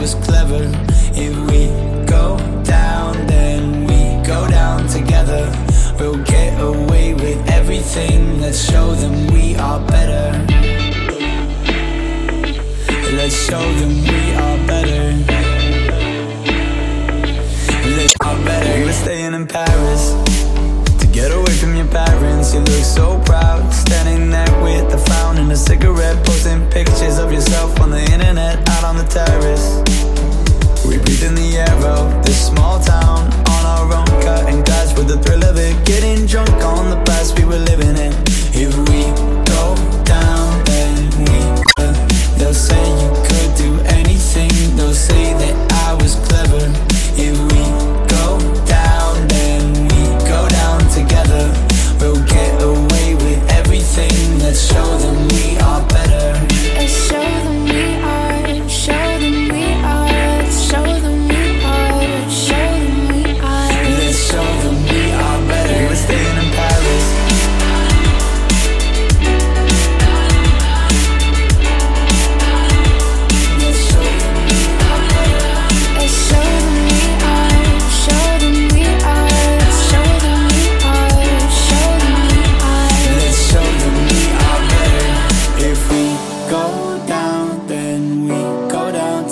was clever. If we go down, then we go down together. We'll get away with everything. Let's show them we are better. Let's show them we are better. Let's are better. We were staying in Paris to get away from your parents. You look so proud, standing there with a frown and a cigarette, posting pictures of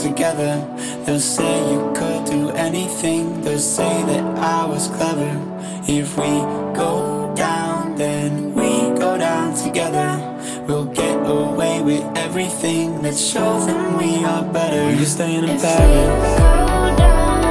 together. They'll say you could do anything. They'll say that I was clever. If we go down, then we go down together. We'll get away with everything. Let's show them we are better. We were staying in If we go down, staying in Paris.